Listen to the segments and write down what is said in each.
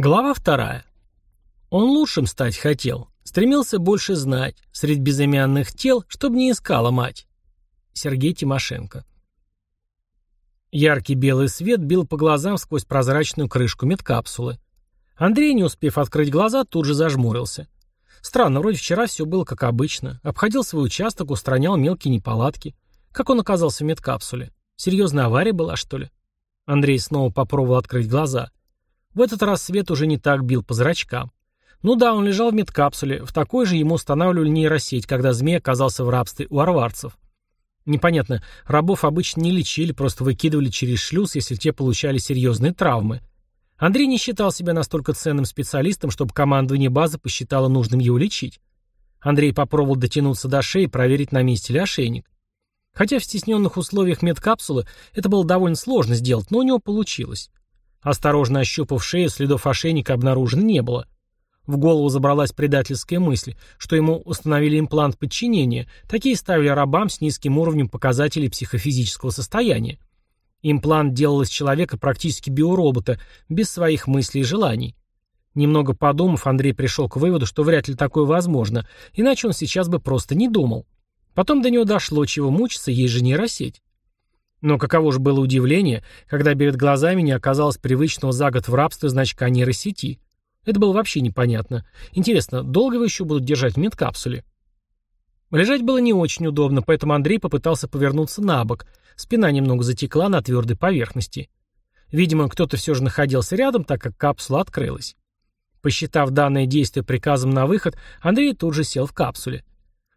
Глава вторая. Он лучшим стать хотел, стремился больше знать, среди безымянных тел, чтобы не искала мать. Сергей Тимошенко. Яркий белый свет бил по глазам сквозь прозрачную крышку медкапсулы. Андрей, не успев открыть глаза, тут же зажмурился. Странно, вроде вчера все было как обычно. Обходил свой участок, устранял мелкие неполадки. Как он оказался в медкапсуле? Серьезная авария была, что ли? Андрей снова попробовал открыть глаза. В этот раз свет уже не так бил по зрачкам. Ну да, он лежал в медкапсуле, в такой же ему устанавливали нейросеть, когда змей оказался в рабстве у арварцев. Непонятно, рабов обычно не лечили, просто выкидывали через шлюз, если те получали серьезные травмы. Андрей не считал себя настолько ценным специалистом, чтобы командование базы посчитало нужным его лечить. Андрей попробовал дотянуться до шеи и проверить, на месте ли ошейник. Хотя в стесненных условиях медкапсулы это было довольно сложно сделать, но у него получилось. Осторожно ощупав шею, следов ошейника обнаружено не было. В голову забралась предательская мысль, что ему установили имплант подчинения, такие ставили рабам с низким уровнем показателей психофизического состояния. Имплант делал из человека практически биоробота, без своих мыслей и желаний. Немного подумав, Андрей пришел к выводу, что вряд ли такое возможно, иначе он сейчас бы просто не думал. Потом до него дошло, чего мучиться, есть же нейросеть. Но каково же было удивление, когда перед глазами не оказалось привычного за год в рабстве значка нейросети. Это было вообще непонятно. Интересно, долго его еще будут держать в медкапсуле? Лежать было не очень удобно, поэтому Андрей попытался повернуться на бок. Спина немного затекла на твердой поверхности. Видимо, кто-то все же находился рядом, так как капсула открылась. Посчитав данное действие приказом на выход, Андрей тут же сел в капсуле.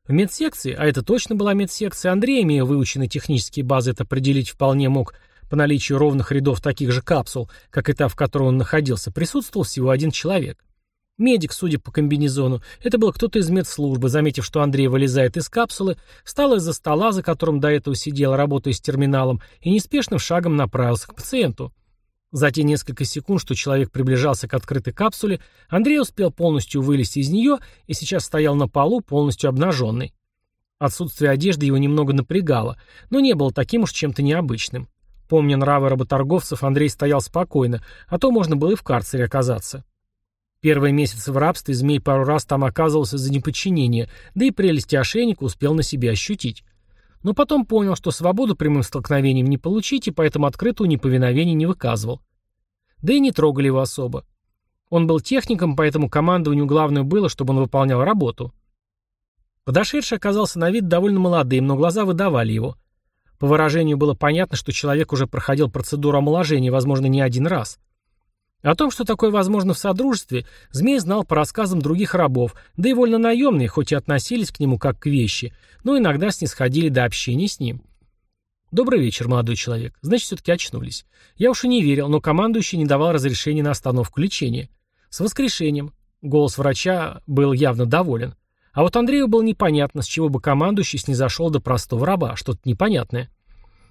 В медсекции, а это точно была медсекция, Андрей, имея выученные технические базы, это определить вполне мог по наличию ровных рядов таких же капсул, как и та, в которой он находился, присутствовал всего один человек. Медик, судя по комбинезону, это был кто-то из медслужбы, заметив, что Андрей вылезает из капсулы, встал из-за стола, за которым до этого сидел, работая с терминалом, и неспешным шагом направился к пациенту. За те несколько секунд, что человек приближался к открытой капсуле, Андрей успел полностью вылезти из нее и сейчас стоял на полу, полностью обнаженный. Отсутствие одежды его немного напрягало, но не было таким уж чем-то необычным. Помня нравы работорговцев, Андрей стоял спокойно, а то можно было и в карцере оказаться. Первые месяцы в рабстве змей пару раз там оказывался за неподчинение, да и прелести ошейника успел на себе ощутить. Но потом понял, что свободу прямым столкновением не получить, и поэтому открытую неповиновение не выказывал. Да и не трогали его особо. Он был техником, поэтому командованию главное было, чтобы он выполнял работу. Подошедший оказался на вид довольно молодым, но глаза выдавали его. По выражению было понятно, что человек уже проходил процедуру омоложения, возможно, не один раз. О том, что такое возможно в Содружестве, Змей знал по рассказам других рабов, да и вольно-наемные, хоть и относились к нему как к вещи, но иногда снисходили до общения с ним. «Добрый вечер, молодой человек. Значит, все-таки очнулись. Я уж и не верил, но командующий не давал разрешения на остановку лечения. С воскрешением». Голос врача был явно доволен. А вот Андрею было непонятно, с чего бы командующий снизошел до простого раба, что-то непонятное.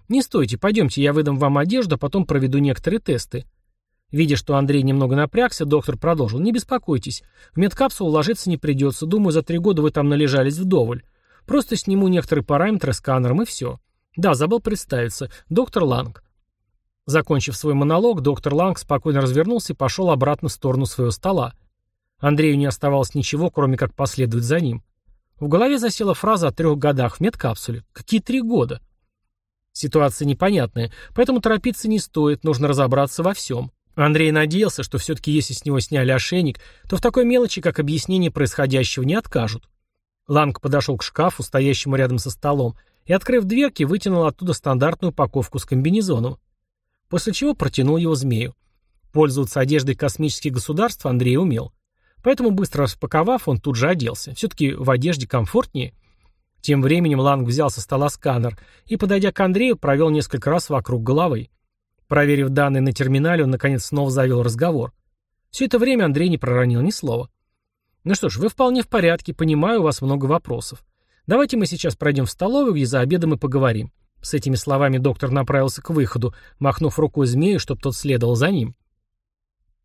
«Не стойте, пойдемте, я выдам вам одежду, а потом проведу некоторые тесты». Видя, что Андрей немного напрягся, доктор продолжил. «Не беспокойтесь. В медкапсулу ложиться не придется. Думаю, за три года вы там належались вдоволь. Просто сниму некоторые параметры сканером и все. Да, забыл представиться. Доктор Ланг». Закончив свой монолог, доктор Ланг спокойно развернулся и пошел обратно в сторону своего стола. Андрею не оставалось ничего, кроме как последовать за ним. В голове засела фраза о трех годах в медкапсуле. Какие три года? Ситуация непонятная, поэтому торопиться не стоит, нужно разобраться во всем. Андрей надеялся, что все-таки если с него сняли ошейник, то в такой мелочи, как объяснение происходящего, не откажут. Ланг подошел к шкафу, стоящему рядом со столом, и, открыв дверки, вытянул оттуда стандартную упаковку с комбинезоном. После чего протянул его змею. Пользоваться одеждой космических государств Андрей умел. Поэтому, быстро распаковав, он тут же оделся. Все-таки в одежде комфортнее. Тем временем Ланг взял со стола сканер и, подойдя к Андрею, провел несколько раз вокруг головы. Проверив данные на терминале, он, наконец, снова завел разговор. Все это время Андрей не проронил ни слова. «Ну что ж, вы вполне в порядке, понимаю, у вас много вопросов. Давайте мы сейчас пройдем в столовую, где за обедом и поговорим». С этими словами доктор направился к выходу, махнув рукой змею, чтобы тот следовал за ним.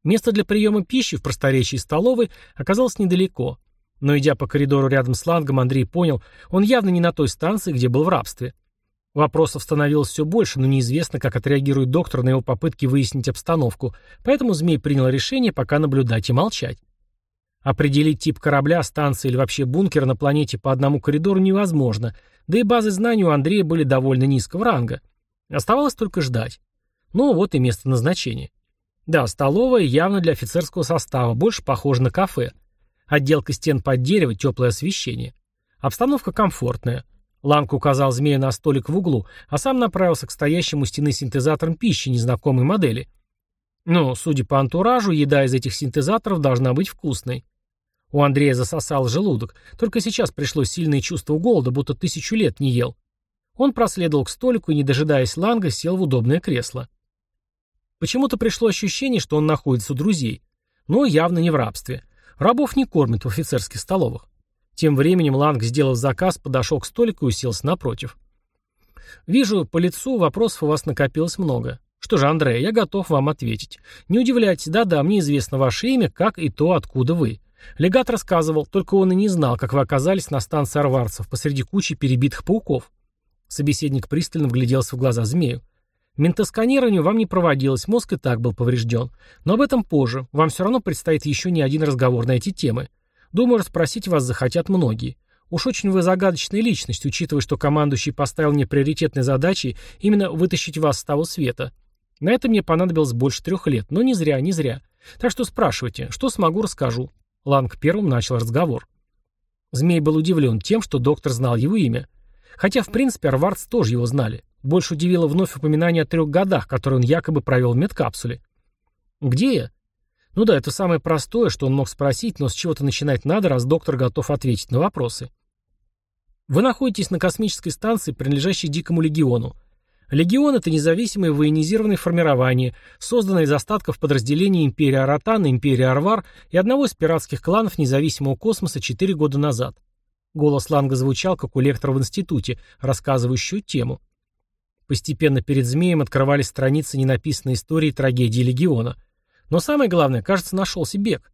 Место для приема пищи в просторечии столовой оказалось недалеко. Но идя по коридору рядом с лангом, Андрей понял, он явно не на той станции, где был в рабстве. Вопросов становилось все больше, но неизвестно, как отреагирует доктор на его попытки выяснить обстановку, поэтому Змей принял решение пока наблюдать и молчать. Определить тип корабля, станции или вообще бункера на планете по одному коридору невозможно, да и базы знаний у Андрея были довольно низкого ранга. Оставалось только ждать. Ну вот и место назначения. Да, столовая явно для офицерского состава, больше похожа на кафе. Отделка стен под дерево, теплое освещение. Обстановка комфортная. Ланг указал змею на столик в углу, а сам направился к стоящему у стены синтезаторам пищи незнакомой модели. Но, судя по антуражу, еда из этих синтезаторов должна быть вкусной. У Андрея засосал желудок, только сейчас пришло сильное чувство голода, будто тысячу лет не ел. Он проследовал к столику и, не дожидаясь Ланга, сел в удобное кресло. Почему-то пришло ощущение, что он находится у друзей. Но явно не в рабстве. Рабов не кормят в офицерских столовых. Тем временем Ланг, сделав заказ, подошел к столику и уселся напротив. «Вижу, по лицу вопросов у вас накопилось много. Что же, Андрей, я готов вам ответить. Не удивляйтесь, да-да, мне известно ваше имя, как и то, откуда вы. Легат рассказывал, только он и не знал, как вы оказались на станции арварцев посреди кучи перебитых пауков». Собеседник пристально вгляделся в глаза змею. Ментосканирование вам не проводилось, мозг и так был поврежден. Но об этом позже. Вам все равно предстоит еще не один разговор на эти темы. Думаю, расспросить вас захотят многие. Уж очень вы загадочная личность, учитывая, что командующий поставил мне приоритетной задачей именно вытащить вас с того света. На это мне понадобилось больше трех лет, но не зря, не зря. Так что спрашивайте, что смогу, расскажу. Ланг первым начал разговор. Змей был удивлен тем, что доктор знал его имя. Хотя, в принципе, Арвардс тоже его знали. Больше удивило вновь упоминание о трех годах, которые он якобы провел в медкапсуле. «Где я?» Ну да, это самое простое, что он мог спросить, но с чего-то начинать надо, раз доктор готов ответить на вопросы. Вы находитесь на космической станции, принадлежащей Дикому Легиону. Легион — это независимое военизированное формирование, созданное из остатков подразделений Империи Аратан, Империи Арвар и одного из пиратских кланов независимого космоса четыре года назад. Голос Ланга звучал, как у лектора в институте, рассказывающую тему. Постепенно перед змеем открывались страницы ненаписанной истории трагедии Легиона. Но самое главное, кажется, нашелся бег.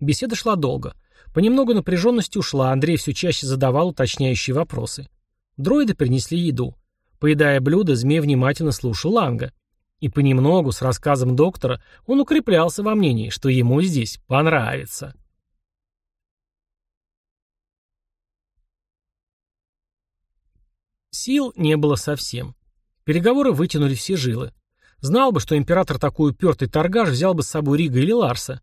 Беседа шла долго. Понемногу напряженность ушла, Андрей все чаще задавал уточняющие вопросы. Дроиды принесли еду. Поедая блюдо, змей внимательно слушал Ланга. И понемногу, с рассказом доктора, он укреплялся во мнении, что ему здесь понравится. Сил не было совсем. Переговоры вытянули все жилы. Знал бы, что император такой упертый торгаш взял бы с собой Рига или Ларса.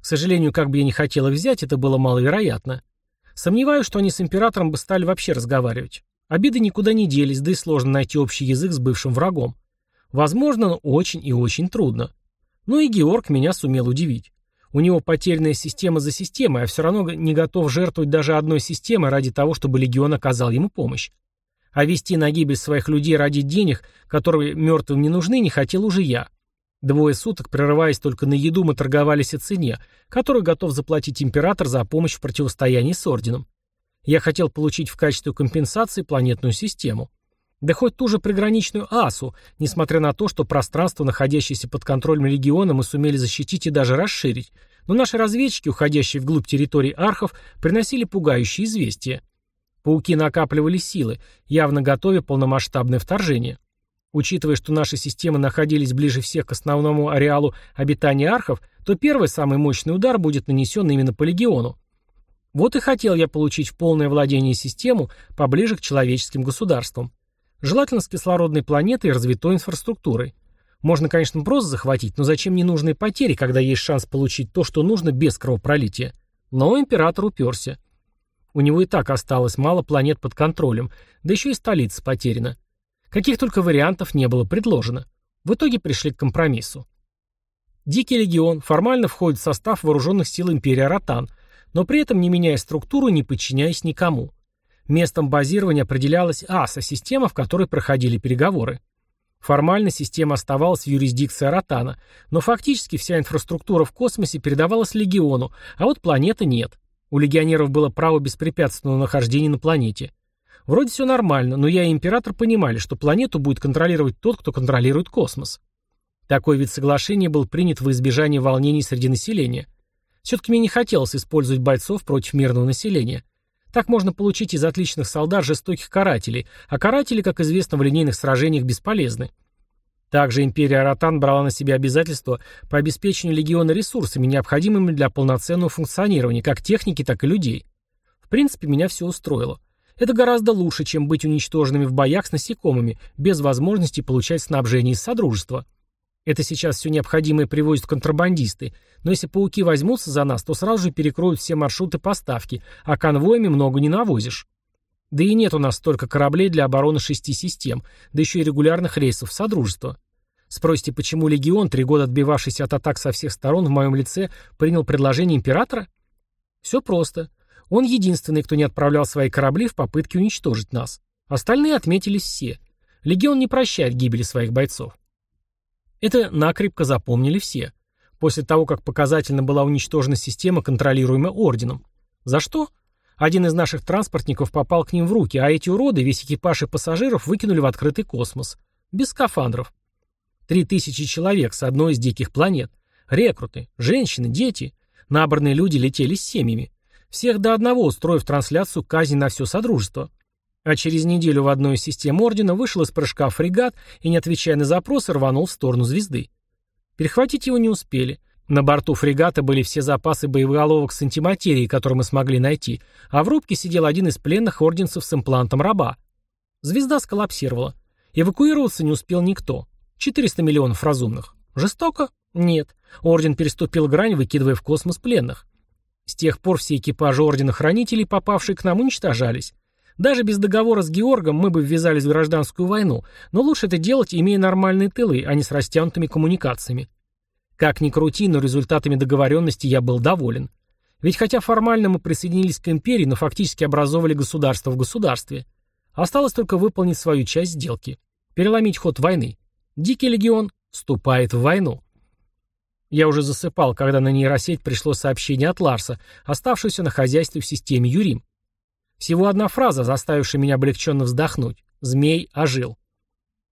К сожалению, как бы я не хотел взять, это было маловероятно. Сомневаюсь, что они с императором бы стали вообще разговаривать. Обиды никуда не делись, да и сложно найти общий язык с бывшим врагом. Возможно, но очень и очень трудно. Ну и Георг меня сумел удивить. У него потерянная система за системой, а все равно не готов жертвовать даже одной системой ради того, чтобы легион оказал ему помощь. А вести на гибель своих людей ради денег, которые мертвым не нужны, не хотел уже я. Двое суток, прерываясь только на еду, мы торговались о цене, которую готов заплатить император за помощь в противостоянии с орденом. Я хотел получить в качестве компенсации планетную систему. Да хоть ту же приграничную АСУ, несмотря на то, что пространство, находящееся под контролем региона, мы сумели защитить и даже расширить, но наши разведчики, уходящие вглубь территории архов, приносили пугающие известия. Пауки накапливали силы, явно готовя полномасштабное вторжение. Учитывая, что наши системы находились ближе всех к основному ареалу обитания архов, то первый самый мощный удар будет нанесен именно по легиону. Вот и хотел я получить в полное владение систему поближе к человеческим государствам. Желательно с кислородной планетой и развитой инфраструктурой. Можно, конечно, просто захватить, но зачем ненужные потери, когда есть шанс получить то, что нужно без кровопролития? Но император уперся. У него и так осталось мало планет под контролем, да еще и столица потеряна. Каких только вариантов не было предложено. В итоге пришли к компромиссу. Дикий легион формально входит в состав вооруженных сил империи Ротан, но при этом не меняя структуру, не подчиняясь никому. Местом базирования определялась АСА, система, в которой проходили переговоры. Формально система оставалась в юрисдикции Ротана, но фактически вся инфраструктура в космосе передавалась легиону, а вот планеты нет. У легионеров было право беспрепятственного нахождения на планете. Вроде все нормально, но я и император понимали, что планету будет контролировать тот, кто контролирует космос. Такой вид соглашения был принят во избежание волнений среди населения. Все-таки мне не хотелось использовать бойцов против мирного населения. Так можно получить из отличных солдат жестоких карателей, а каратели, как известно, в линейных сражениях бесполезны. Также империя Ротан брала на себя обязательства по обеспечению легиона ресурсами, необходимыми для полноценного функционирования как техники, так и людей. В принципе, меня все устроило. Это гораздо лучше, чем быть уничтоженными в боях с насекомыми, без возможности получать снабжение из Содружества. Это сейчас все необходимое привозят контрабандисты, но если пауки возьмутся за нас, то сразу же перекроют все маршруты поставки, а конвоями много не навозишь. Да и нет у нас столько кораблей для обороны шести систем, да еще и регулярных рейсов в Содружество. Спросите, почему Легион, три года отбивавшийся от атак со всех сторон в моем лице, принял предложение Императора? Все просто. Он единственный, кто не отправлял свои корабли в попытке уничтожить нас. Остальные отметились все. Легион не прощает гибели своих бойцов. Это накрепко запомнили все. После того, как показательно была уничтожена система, контролируемая Орденом. За что? Один из наших транспортников попал к ним в руки, а эти уроды, весь экипаж и пассажиров выкинули в открытый космос. Без скафандров. Три тысячи человек с одной из диких планет. Рекруты, женщины, дети. Набранные люди летели с семьями. Всех до одного устроив трансляцию казни на все Содружество. А через неделю в одной из систем Ордена вышел из прыжка фрегат и, не отвечая на запросы, рванул в сторону звезды. Перехватить его не успели. На борту фрегата были все запасы боеголовок с антиматерией, которые мы смогли найти, а в рубке сидел один из пленных орденцев с имплантом раба. Звезда сколлапсировала. Эвакуироваться не успел никто. 400 миллионов разумных. Жестоко? Нет. Орден переступил грань, выкидывая в космос пленных. С тех пор все экипажи Ордена Хранителей, попавшие к нам, уничтожались. Даже без договора с Георгом мы бы ввязались в гражданскую войну, но лучше это делать, имея нормальные тылы, а не с растянутыми коммуникациями. Как ни крути, но результатами договоренности я был доволен. Ведь хотя формально мы присоединились к империи, но фактически образовывали государство в государстве. Осталось только выполнить свою часть сделки. Переломить ход войны. Дикий легион вступает в войну. Я уже засыпал, когда на нейросеть пришло сообщение от Ларса, оставшегося на хозяйстве в системе Юрим. Всего одна фраза, заставившая меня облегченно вздохнуть. Змей ожил.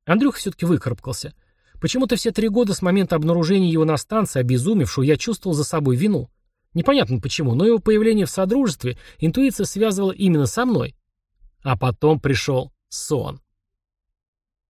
Андрюха все-таки выкарабкался. Почему-то все три года с момента обнаружения его на станции, обезумевшего, я чувствовал за собой вину. Непонятно почему, но его появление в Содружестве интуиция связывала именно со мной. А потом пришел сон.